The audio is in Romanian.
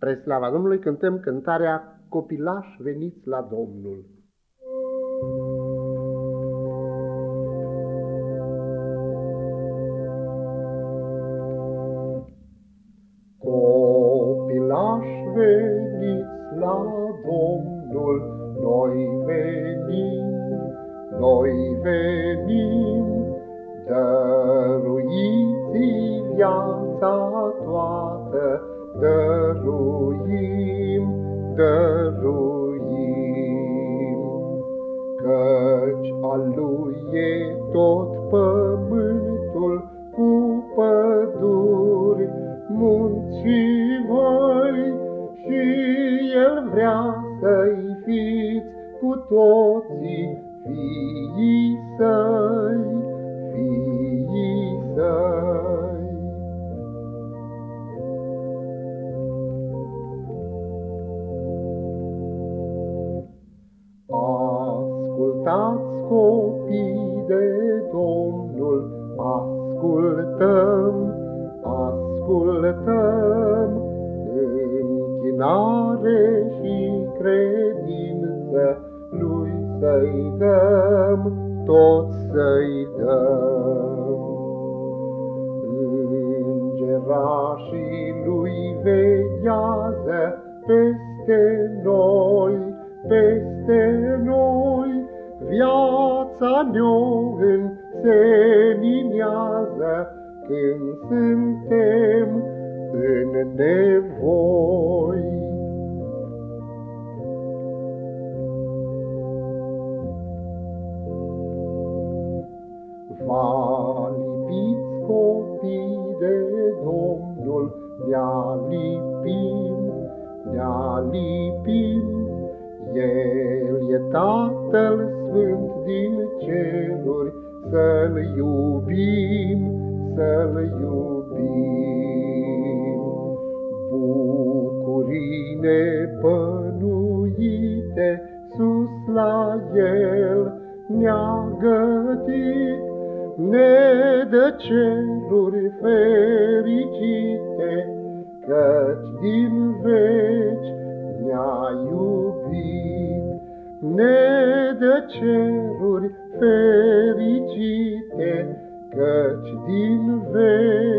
Spre slava Domnului cântăm cântarea Copilaș veniți la Domnul. Copilaș veniți la Domnul, noi venim, noi venim, dăruiți viața toată, dăruim, dăruim, Căci al lui e tot pământul cu păduri, munți și voi, și el vrea să-i fiți cu toții fiii săi. Ascultați copii de Domnul, ascultăm, ascultăm, închinare și credință lui să-i dăm, tot să-i dăm. Îngerașii lui veghează peste noi, peste noi, viața ne-o înseninează când suntem în nevoi. Va lipiți copii de Domnul, ne-a lipim, ne-a lipim, el e Tatăl Sfânt din ceruri, Să-L iubim, să-L iubim. Bucurii nepănuite, sus la El ne-a gătit, Ne dă ceruri fericite, Căci din veci ne-a iubit, ne dă ceruri fericite, căci din veci